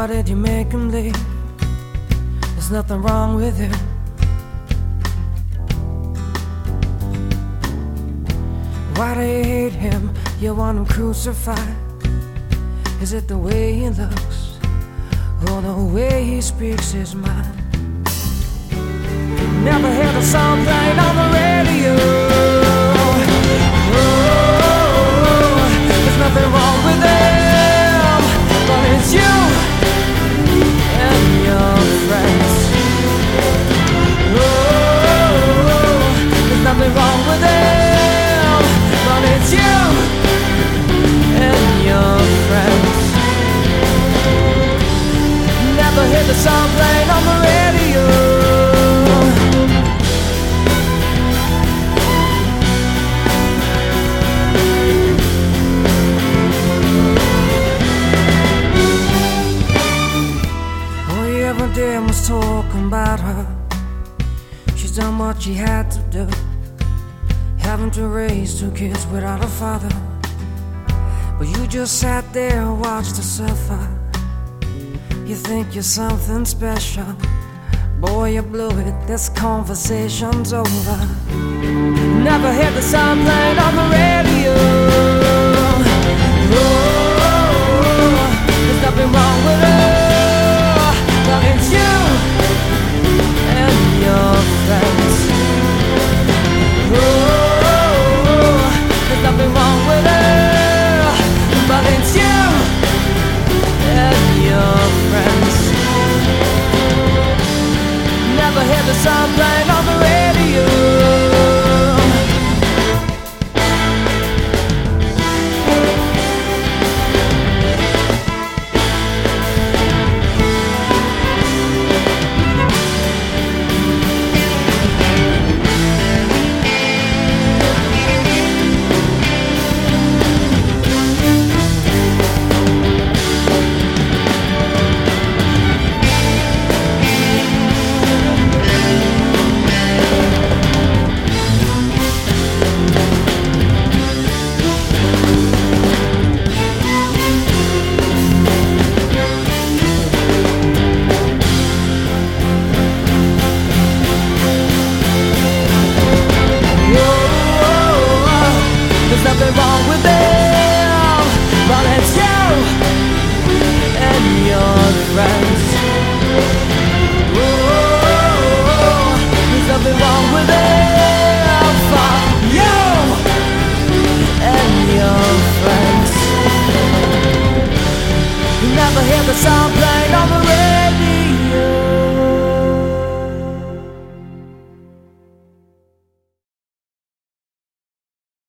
why did you make him leave? There's nothing wrong with him. Why do you hate him? You want him crucified? Is it the way he looks? Or the way he speaks his mind? Never hear the song playing on the radio. Ever was talking about her. She's done what she had to do. Having to raise two kids without a father. But you just sat there and watched her suffer. You think you're something special. Boy, you blew it. This conversation's over. Never hear the sound playing on the I'm blind. beyond